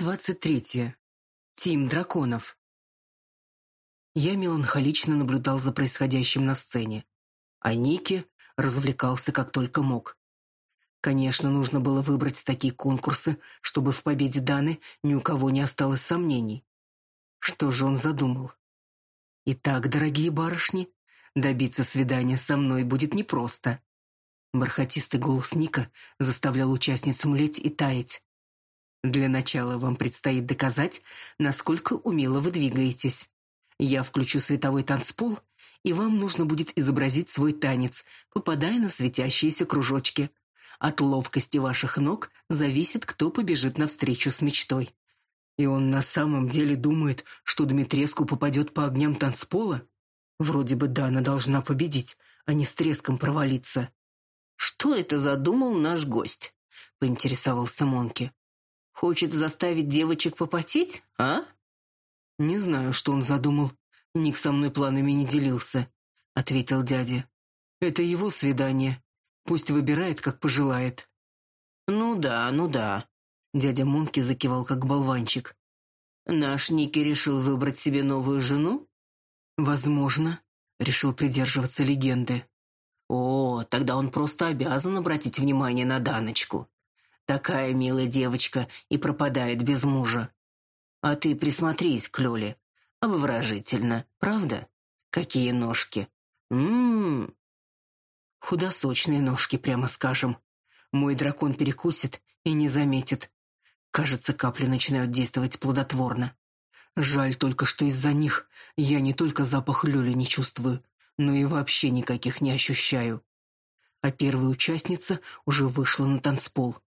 двадцать третья. Тим драконов. Я меланхолично наблюдал за происходящим на сцене, а Ники развлекался как только мог. Конечно, нужно было выбрать такие конкурсы, чтобы в победе Даны ни у кого не осталось сомнений. Что же он задумал? Итак, дорогие барышни, добиться свидания со мной будет непросто. Бархатистый голос Ника заставлял участниц млеть и таять. Для начала вам предстоит доказать, насколько умело вы двигаетесь. Я включу световой танцпол, и вам нужно будет изобразить свой танец, попадая на светящиеся кружочки. От ловкости ваших ног зависит, кто побежит навстречу с мечтой. И он на самом деле думает, что Дмитреску попадет по огням танцпола? Вроде бы Дана должна победить, а не с треском провалиться. Что это задумал наш гость? поинтересовался Монки. Хочет заставить девочек попотеть, а? Не знаю, что он задумал. Ник со мной планами не делился, ответил дядя. Это его свидание. Пусть выбирает, как пожелает. Ну да, ну да. Дядя Монки закивал как болванчик. Наш Ники решил выбрать себе новую жену? Возможно, решил придерживаться легенды. О, тогда он просто обязан обратить внимание на Даночку. Такая милая девочка и пропадает без мужа. А ты присмотрись к Лёле. Обворожительно, правда? Какие ножки. Мм. Худосочные ножки, прямо скажем. Мой дракон перекусит и не заметит. Кажется, капли начинают действовать плодотворно. Жаль только, что из-за них я не только запах люли не чувствую, но и вообще никаких не ощущаю. А первая участница уже вышла на танцпол.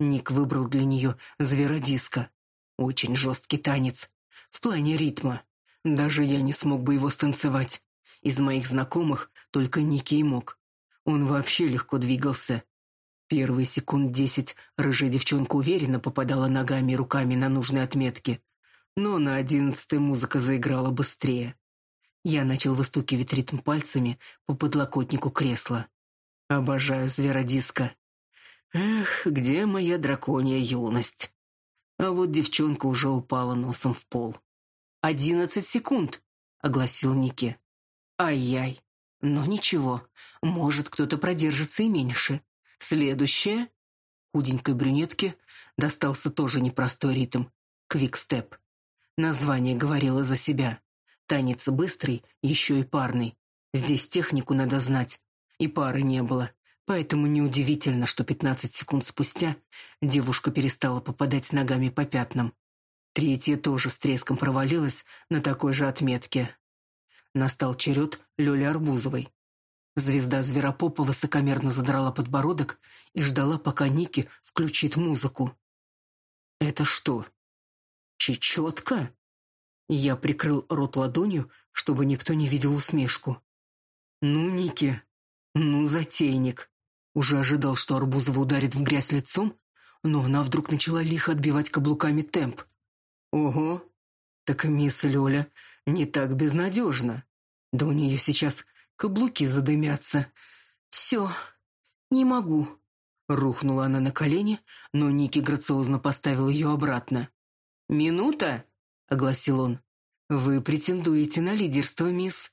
Ник выбрал для нее зверодиско. Очень жесткий танец. В плане ритма. Даже я не смог бы его станцевать. Из моих знакомых только Ники и мог. Он вообще легко двигался. Первые секунд десять рыжая девчонка уверенно попадала ногами и руками на нужные отметки. Но на одиннадцатой музыка заиграла быстрее. Я начал выстукивать ритм пальцами по подлокотнику кресла. Обожаю зверодиско. Эх, где моя драконья юность? А вот девчонка уже упала носом в пол. «Одиннадцать секунд», — огласил Ники. «Ай-яй. Но ничего, может, кто-то продержится и меньше. Следующее...» Худенькой брюнетке достался тоже непростой ритм. Квикстеп. Название говорило за себя. Танец быстрый, еще и парный. Здесь технику надо знать. И пары не было. Поэтому неудивительно, что 15 секунд спустя девушка перестала попадать ногами по пятнам. Третья тоже с треском провалилась на такой же отметке. Настал черед Лёли Арбузовой. Звезда Зверопопа высокомерно задрала подбородок и ждала, пока Ники включит музыку. «Это что? Чечетка?» Я прикрыл рот ладонью, чтобы никто не видел усмешку. «Ну, Ники, ну, затейник!» Уже ожидал, что Арбузова ударит в грязь лицом, но она вдруг начала лихо отбивать каблуками темп. Ого, так мисс Лёля не так безнадежна. Да у нее сейчас каблуки задымятся. Все, не могу. Рухнула она на колени, но Ники грациозно поставил ее обратно. «Минута!» — огласил он. «Вы претендуете на лидерство, мисс.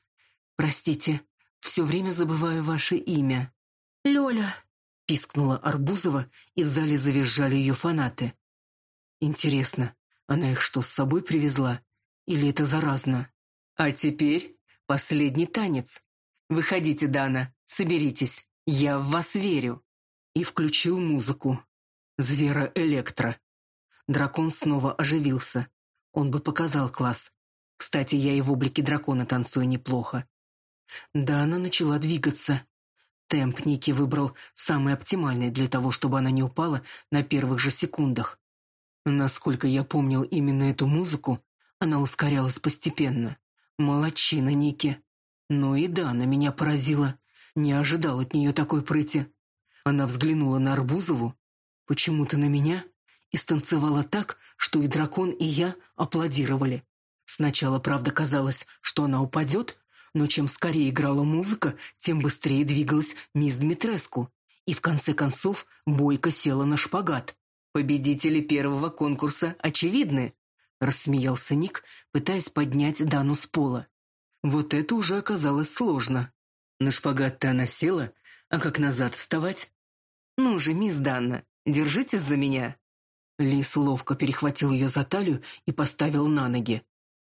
Простите, все время забываю ваше имя». «Лёля!» — пискнула Арбузова, и в зале завизжали ее фанаты. «Интересно, она их что, с собой привезла? Или это заразно? А теперь последний танец. Выходите, Дана, соберитесь. Я в вас верю». И включил музыку. Звера Электро. Дракон снова оживился. Он бы показал класс. Кстати, я и в облике дракона танцую неплохо. Дана начала двигаться. Темп Ники выбрал самый оптимальный для того, чтобы она не упала на первых же секундах. Насколько я помнил именно эту музыку, она ускорялась постепенно. Молодчина Ники. Ну и да, на меня поразила. Не ожидал от нее такой прыти. Она взглянула на Арбузову, почему-то на меня, и станцевала так, что и дракон, и я аплодировали. Сначала, правда, казалось, что она упадет, но чем скорее играла музыка, тем быстрее двигалась мисс Дмитреску, и в конце концов бойко села на шпагат. Победители первого конкурса очевидны, рассмеялся Ник, пытаясь поднять Дану с пола. Вот это уже оказалось сложно. На шпагат-то она села, а как назад вставать? Ну же, мисс Данна, держитесь за меня. Лис ловко перехватил ее за талию и поставил на ноги.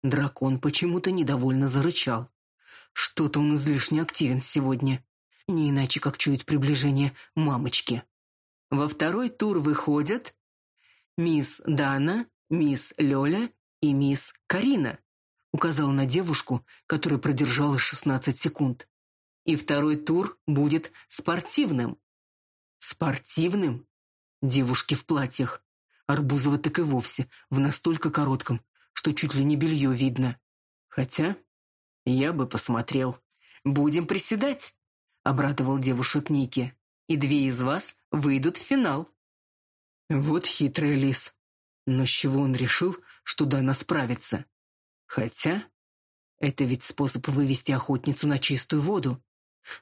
Дракон почему-то недовольно зарычал. Что-то он излишне активен сегодня. Не иначе, как чует приближение мамочки. Во второй тур выходят мисс Дана, мисс Лёля и мисс Карина, указал на девушку, которая продержалась 16 секунд. И второй тур будет спортивным. Спортивным? Девушки в платьях. Арбузова так и вовсе в настолько коротком, что чуть ли не белье видно. Хотя я бы посмотрел. Будем приседать, обрадовал девушек Ники. И две из вас выйдут в финал. Вот хитрый лис. Но с чего он решил, что Дана справится? Хотя это ведь способ вывести охотницу на чистую воду.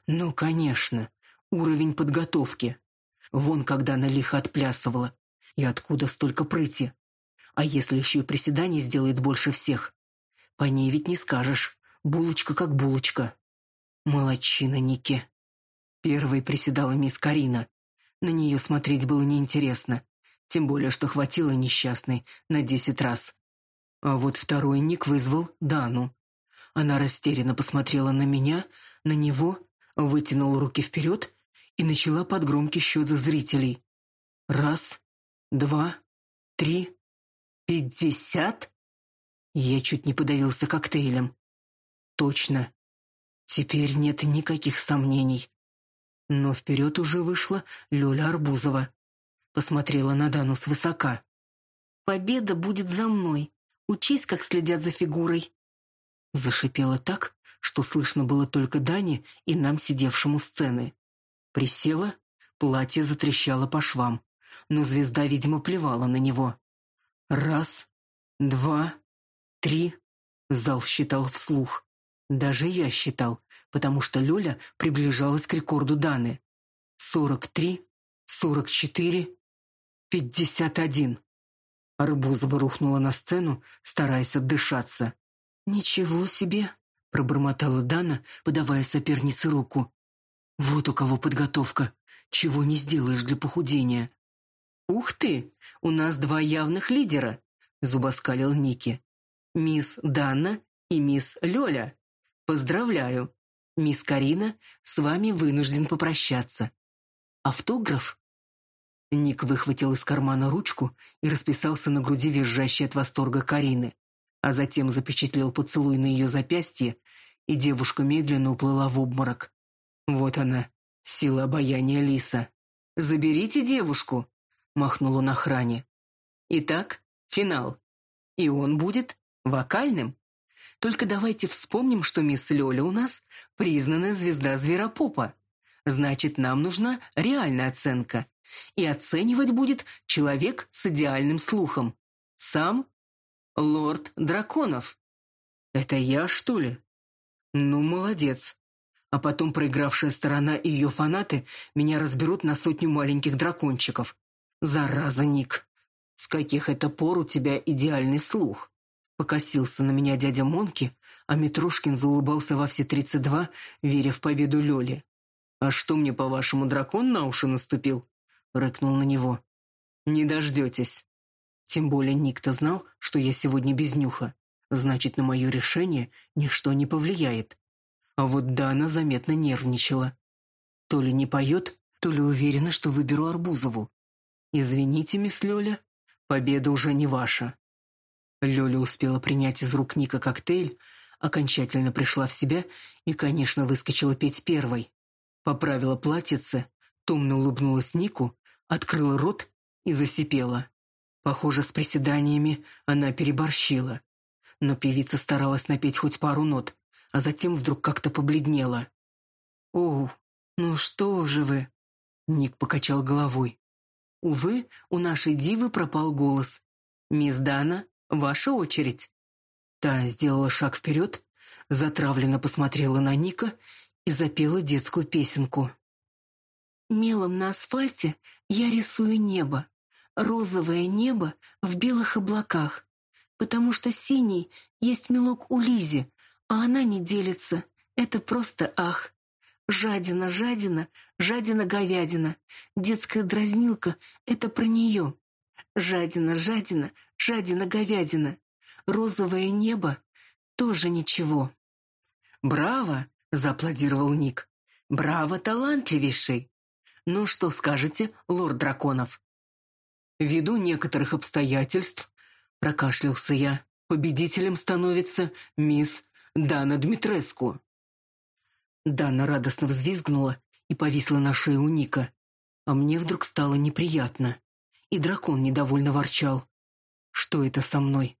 Ну, конечно, уровень подготовки. Вон когда она лихо отплясывала. И откуда столько прыти? А если еще и приседаний сделает больше всех? По ней ведь не скажешь. Булочка как булочка. Молодчина Ники. Первой приседала мисс Карина. На нее смотреть было неинтересно. Тем более, что хватило несчастной на десять раз. А вот второй Ник вызвал Дану. Она растерянно посмотрела на меня, на него, вытянула руки вперед и начала под громкий счет зрителей. Раз, два, три, пятьдесят? Я чуть не подавился коктейлем. Точно. Теперь нет никаких сомнений. Но вперед уже вышла Лёля Арбузова. Посмотрела на Дану свысока. «Победа будет за мной. Учись, как следят за фигурой». Зашипела так, что слышно было только Дане и нам, сидевшему сцены. Присела, платье затрещало по швам, но звезда, видимо, плевала на него. Раз, два, три. Зал считал вслух. Даже я считал, потому что Лёля приближалась к рекорду Даны. Сорок три, сорок четыре, пятьдесят один. Арбузова рухнула на сцену, стараясь отдышаться. «Ничего себе!» — пробормотала Дана, подавая сопернице руку. «Вот у кого подготовка. Чего не сделаешь для похудения». «Ух ты! У нас два явных лидера!» — зубоскалил Ники. «Мисс Дана и мисс Лёля. Поздравляю! Мисс Карина, с вами вынужден попрощаться. Автограф?» Ник выхватил из кармана ручку и расписался на груди визжащей от восторга Карины, а затем запечатлел поцелуй на ее запястье, и девушка медленно уплыла в обморок. Вот она, сила обаяния лиса. «Заберите девушку!» — махнул он охране. «Итак, финал. И он будет вокальным. Только давайте вспомним, что мисс Лёля у нас признанная звезда зверопопа. Значит, нам нужна реальная оценка, и оценивать будет человек с идеальным слухом. Сам лорд драконов. Это я, что ли? Ну, молодец. А потом проигравшая сторона и ее фанаты меня разберут на сотню маленьких дракончиков. Зараза, Ник. С каких это пор у тебя идеальный слух? Покосился на меня дядя Монки, а Митрушкин заулыбался во все тридцать два, веря в победу Лёли. А что мне, по-вашему, дракон на уши наступил? рыкнул на него. Не дождетесь. Тем более Ник-то знал, что я сегодня без нюха. Значит, на мое решение ничто не повлияет. А вот Дана заметно нервничала. То ли не поет, то ли уверена, что выберу Арбузову. Извините, мисс Лёля, победа уже не ваша. Лёля успела принять из рук Ника коктейль, окончательно пришла в себя и, конечно, выскочила петь первой. Поправила платьице, томно улыбнулась Нику открыла рот и засипела. Похоже, с приседаниями она переборщила. Но певица старалась напеть хоть пару нот, а затем вдруг как-то побледнела. «О, ну что же вы?» Ник покачал головой. «Увы, у нашей дивы пропал голос. Мисс Дана, ваша очередь». Та сделала шаг вперед, затравленно посмотрела на Ника и запела детскую песенку. Мелом на асфальте я рисую небо. розовое небо в белых облаках, потому что синий есть мелок у Лизи, а она не делится. Это просто ах. Жадина, жадина, жадина-говядина. Детская дразнилка — это про нее. Жадина, жадина, жадина-говядина. Розовое небо — тоже ничего. «Браво!» — зааплодировал Ник. «Браво, талантливейший! Ну что скажете, лорд драконов?» «Ввиду некоторых обстоятельств», — прокашлялся я, «победителем становится мисс Дана Дмитреску». Дана радостно взвизгнула и повисла на шее у Ника. А мне вдруг стало неприятно. И дракон недовольно ворчал. Что это со мной?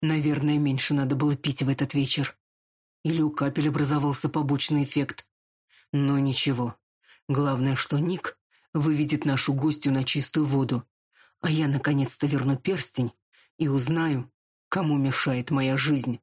Наверное, меньше надо было пить в этот вечер. Или у капель образовался побочный эффект. Но ничего. Главное, что Ник выведет нашу гостью на чистую воду. А я наконец-то верну перстень и узнаю, кому мешает моя жизнь.